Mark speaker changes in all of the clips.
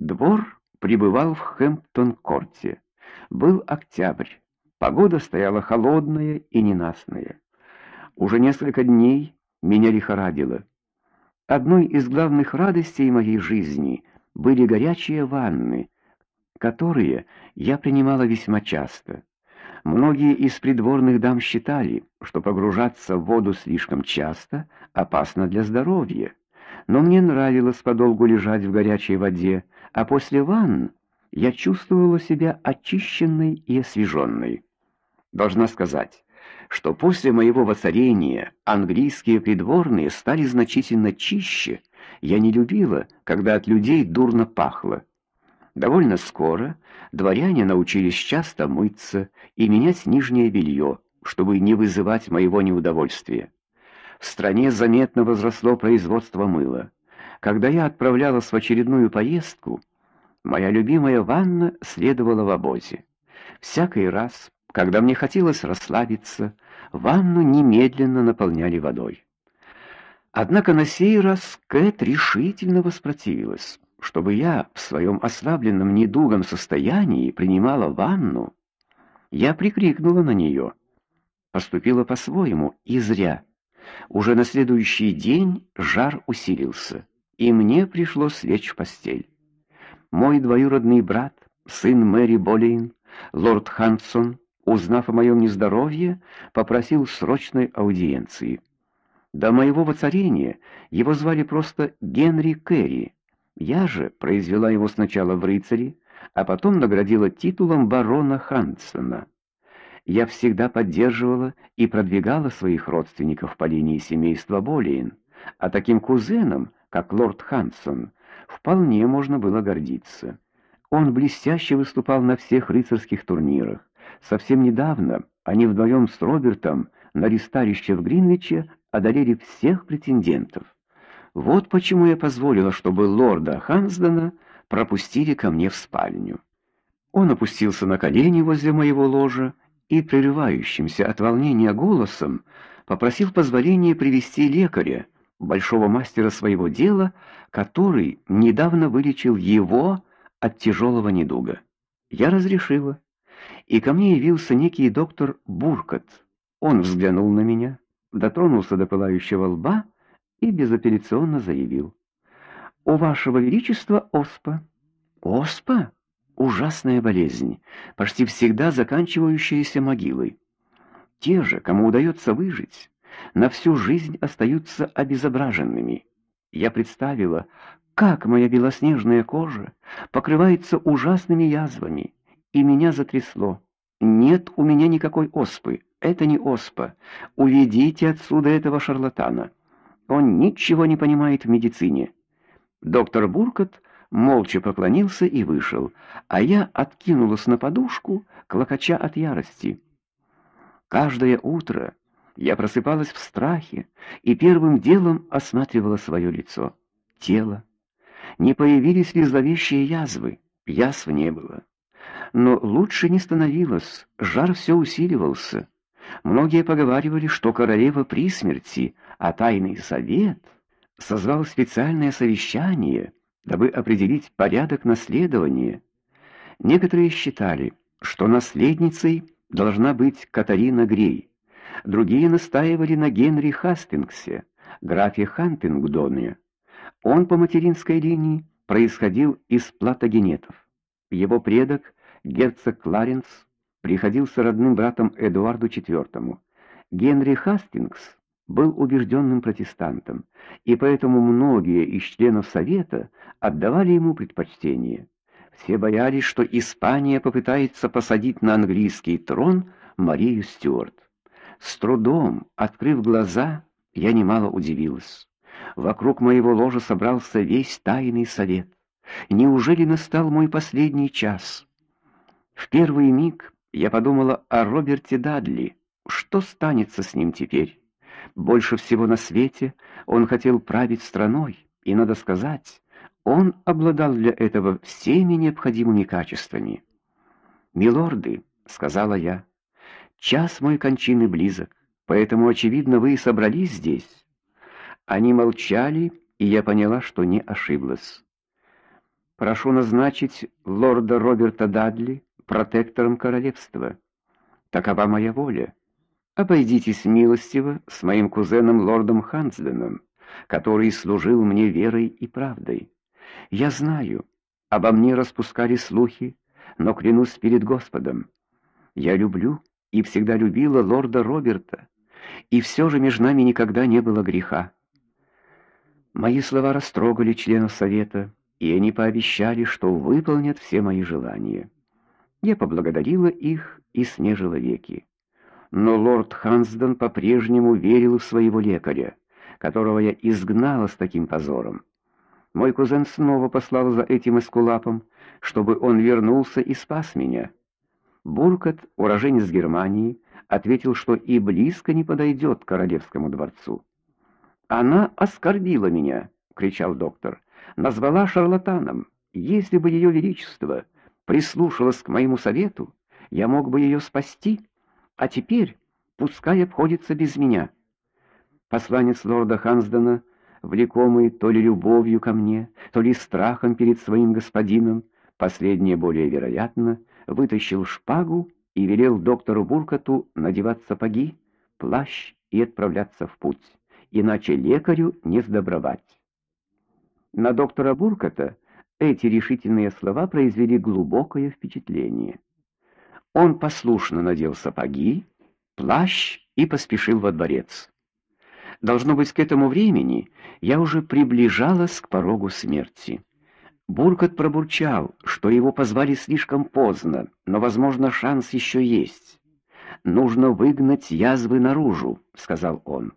Speaker 1: Двор пребывал в Хэмптон-корте. Был октябрь. Погода стояла холодная и ненастная. Уже несколько дней меня лихорадило. Одной из главных радостей моей жизни были горячие ванны, которые я принимала весьма часто. Многие из придворных дам считали, что погружаться в воду слишком часто опасно для здоровья. Но мне нравилось подолгу лежать в горячей воде, а после ванн я чувствовала себя очищенной и освеженной. Должна сказать, что после моего воцарения английские придворные стали значительно чище. Я не любила, когда от людей дурно пахло. Довольно скоро дворяне научились часто мыться и менять нижнее белье, чтобы не вызывать моего неудовольствия. В стране заметно возросло производство мыла. Когда я отправлялась в очередную поездку, моя любимая ванна следовала в обозе. Всякий раз, когда мне хотелось расслабиться, ванну немедленно наполняли водой. Однако на сей раз Кэт решительно воспротивилась чтобы я в своем ослабленном недугом состоянии принимала ванну, я прикрикнула на нее. Поступила по-своему и зря. Уже на следующий день жар усилился, и мне пришлось лечь в постель. Мой двоюродный брат, сын Мэри Болейн, лорд Хансон, узнав о моем нездоровье, попросил срочной аудиенции. До моего воцарения его звали просто Генри Керри. Я же произвела его сначала в рыцари, а потом наградила титулом барона Хансена. Я всегда поддерживала и продвигала своих родственников по линии семейства Болейн, а таким кузеном, как лорд Хансон, вполне можно было гордиться. Он блестяще выступал на всех рыцарских турнирах. Совсем недавно они вдвоем с Робертом на ристалище в Гринвиче одолели всех претендентов. Вот почему я позволила, чтобы лорда Хансдена пропустили ко мне в спальню. Он опустился на колени возле моего ложа и прерывающимся от волнения голосом попросил позволения привести лекаря, большого мастера своего дела, который недавно вылечил его от тяжелого недуга. Я разрешила, и ко мне явился некий доктор Буркот. Он взглянул на меня, дотронулся до пылающего лба и безапелляционно заявил: "У вашего величества оспа". Оспа ужасная болезнь, почти всегда заканчивающаяся могилой. Те же, кому удается выжить, на всю жизнь остаются обезображенными. Я представила, как моя белоснежная кожа покрывается ужасными язвами, и меня затрясло. Нет у меня никакой оспы. Это не оспа. Уведите отсюда этого шарлатана. Он ничего не понимает в медицине. Доктор Буркот молча поклонился и вышел, а я откинулась на подушку, клокоча от ярости. Каждое утро я просыпалась в страхе и первым делом осматривала свое лицо, тело. Не появились ли зловещие язвы? Язв не было. Но лучше не становилось, жар все усиливался. Многие поговаривали, что королева при смерти, а тайный совет созвал специальное совещание, дабы определить порядок наследования. Некоторые считали, что наследницей должна быть Катарина Грей. Другие настаивали на Генри Хастингсе, графе Хантингдоне. Он по материнской линии происходил из платагенетов. Его предок, герцог Кларенс, приходился родным братом Эдуарду IV. Генри Хастингс был убежденным протестантом, и поэтому многие из членов совета отдавали ему предпочтение. Все боялись, что Испания попытается посадить на английский трон Марию Стюарт. С трудом, открыв глаза, я немало удивилась. Вокруг моего ложа собрался весь тайный совет. Неужели настал мой последний час? В первый миг я подумала о Роберте Дадли. Что станется с ним теперь? Больше всего на свете он хотел править страной, и надо сказать, он обладал для этого всеми необходимыми качествами. "Милорды", сказала я. "Час мой кончины близок, поэтому очевидно вы и собрались здесь". Они молчали, и я поняла, что не ошиблась. Прошу назначить лорда Роберта Дадли протектором королевства. Такова моя воля. Обойдитесь милостиво с моим кузеном лордом Хансденом, который служил мне верой и правдой. Я знаю, обо мне распускали слухи, но клянусь перед Господом, я люблю и всегда любила лорда Роберта, и все же между нами никогда не было греха. Мои слова растрогали членов совета, и они пообещали, что выполнят все мои желания. Я поблагодарила их и снежила веки. Но лорд Хансден по-прежнему верил в своего лекаря, которого я изгнала с таким позором. Мой кузен снова послал за этим эскулапом, чтобы он вернулся и спас меня. Буркот, уроженец Германии, ответил, что и близко не подойдет к королевскому дворцу. Она оскорбила меня, кричал доктор. Назвала шарлатаном. Если бы ее величество прислушалось к моему совету, я мог бы ее спасти, а теперь пускай обходится без меня. Посланец лорда Хансдена, влекомый то ли любовью ко мне, то ли страхом перед своим господином, последнее более вероятно, вытащил шпагу и велел доктору Буркоту надевать сапоги, плащ и отправляться в путь, иначе лекарю не сдобровать. На доктора Буркота эти решительные слова произвели глубокое впечатление. Он послушно надел сапоги, плащ и поспешил во дворец. Должно быть, к этому времени я уже приближалась к порогу смерти. Буркот пробурчал, что его позвали слишком поздно, но, возможно, шанс еще есть. Нужно выгнать язвы наружу, сказал он.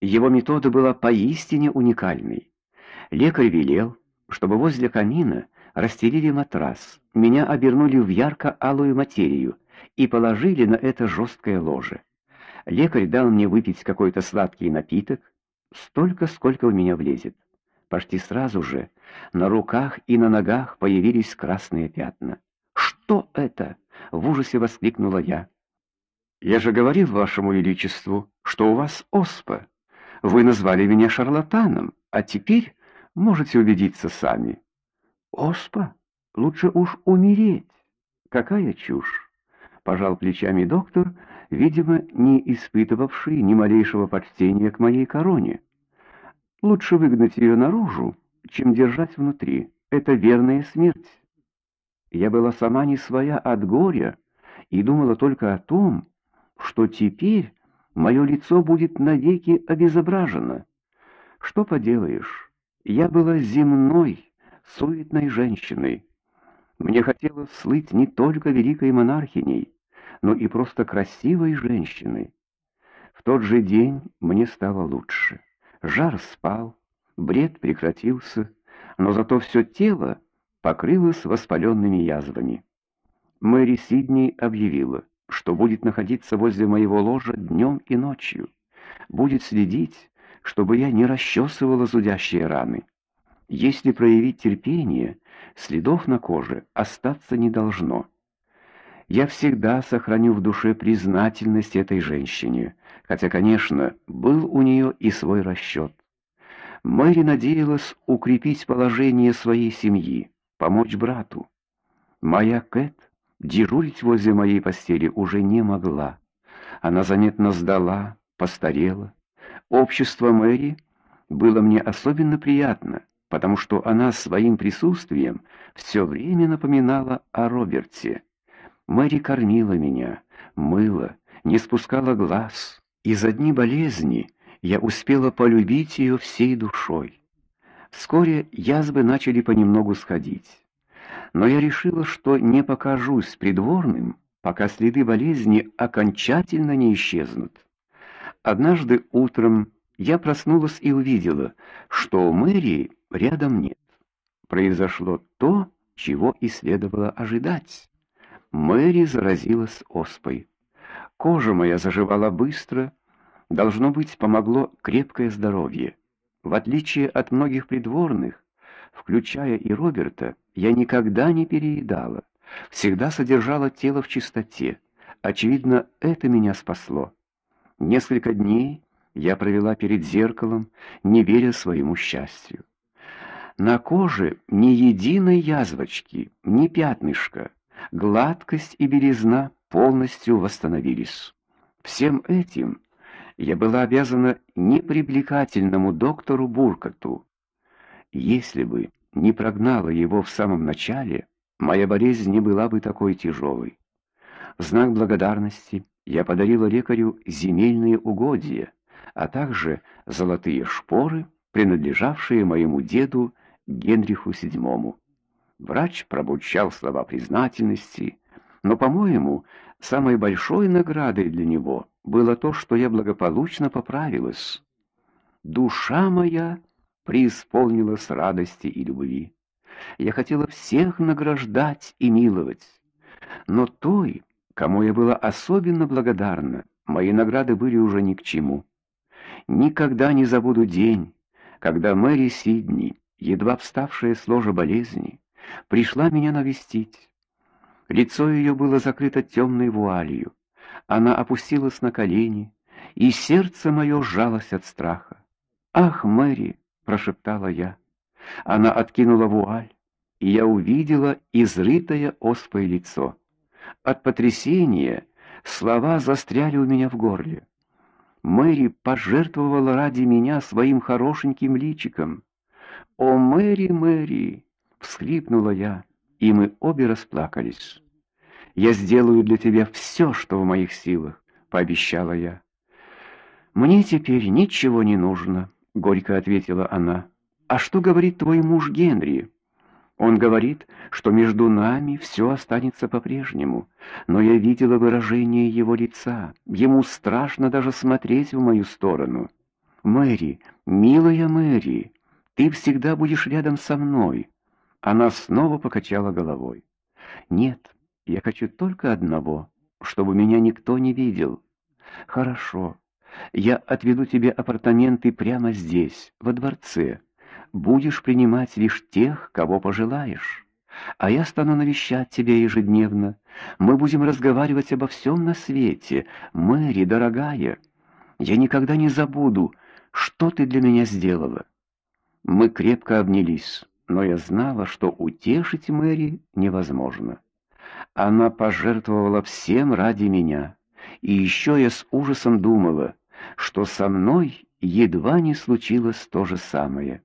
Speaker 1: Его метода была поистине уникальной. Лекарь велел, чтобы возле камина расстелили матрас, меня обернули в ярко-алую материю и положили на это жесткое ложе. Лекарь дал мне выпить какой-то сладкий напиток, столько, сколько у меня влезет. Почти сразу же на руках и на ногах появились красные пятна. "Что это?" в ужасе воскликнула я. "Я же говорил вашему величеству, что у вас оспа. Вы назвали меня шарлатаном, а теперь можете убедиться сами". "Оспа? Лучше уж умереть. Какая чушь?" пожал плечами доктор, видимо, не испытывавший ни малейшего почтения к моей короне. Лучше выгнать ее наружу, чем держать внутри. Это верная смерть. Я была сама не своя от горя и думала только о том, что теперь мое лицо будет навеки обезображено. Что поделаешь? Я была земной, суетной женщиной. Мне хотелось слыть не только великой монархиней, но и просто красивой женщиной. В тот же день мне стало лучше. Жар спал, бред прекратился, но зато все тело покрылось воспаленными язвами. Мэри Сидни объявила, что будет находиться возле моего ложа днем и ночью, будет следить, чтобы я не расчесывала зудящие раны. Если проявить терпение, следов на коже остаться не должно. Я всегда сохраню в душе признательность этой женщине, хотя, конечно, был у нее и свой расчет. Мэри надеялась укрепить положение своей семьи, помочь брату. Моя Кэт дежурить возле моей постели уже не могла. Она заметно сдала, постарела. Общество Мэри было мне особенно приятно, потому что она своим присутствием все время напоминала о Роберте. Мэри кормила меня, мыла, не спускала глаз, и за дни болезни я успела полюбить ее всей душой. Вскоре язвы начали понемногу сходить. Но я решила, что не покажусь придворным, пока следы болезни окончательно не исчезнут. Однажды утром я проснулась и увидела, что Мэри рядом нет. Произошло то, чего и следовало ожидать. Мэри заразилась оспой. Кожа моя заживала быстро, должно быть, помогло крепкое здоровье. В отличие от многих придворных, включая и Роберта, я никогда не переедала, всегда содержала тело в чистоте. Очевидно, это меня спасло. Несколько дней я провела перед зеркалом, не веря своему счастью. На коже ни единой язвочки, ни пятнышка. Гладкость и белизна полностью восстановились. Всем этим я была обязана непривлекательному доктору Буркату. Если бы не прогнала его в самом начале, моя болезнь не была бы такой тяжелой. В знак благодарности я подарила лекарю земельные угодья, а также золотые шпоры, принадлежавшие моему деду Генриху VII. Врач пробурчал слова признательности, но, по-моему, самой большой наградой для него было то, что я благополучно поправилась. Душа моя преисполнилась радости и любви. Я хотела всех награждать и миловать, но той, кому я была особенно благодарна, мои награды были уже ни к чему. Никогда не забуду день, когда Мэри Сидни, едва вставшая с ложа болезни, пришла меня навестить. Лицо ее было закрыто темной вуалью. Она опустилась на колени, и сердце мое сжалось от страха. "Ах, Мэри", прошептала я. Она откинула вуаль, и я увидела изрытое оспой лицо. От потрясения слова застряли у меня в горле. Мэри пожертвовала ради меня своим хорошеньким личиком. "О, Мэри, Мэри!" всхлипнула я, и мы обе расплакались. "Я сделаю для тебя все, что в моих силах", пообещала я. "Мне теперь ничего не нужно", горько ответила она. "А что говорит твой муж Генри?" Он говорит, что между нами все останется по-прежнему, но я видела выражение его лица. Ему страшно даже смотреть в мою сторону. Мэри, милая Мэри, ты всегда будешь рядом со мной. Она снова покачала головой. Нет, я хочу только одного, чтобы меня никто не видел. Хорошо. Я отведу тебе апартаменты прямо здесь, во дворце будешь принимать лишь тех, кого пожелаешь. А я стану навещать тебя ежедневно. Мы будем разговаривать обо всем на свете. Мэри, дорогая, я никогда не забуду, что ты для меня сделала. Мы крепко обнялись, но я знала, что утешить Мэри невозможно. Она пожертвовала всем ради меня. И еще я с ужасом думала, что со мной едва не случилось то же самое.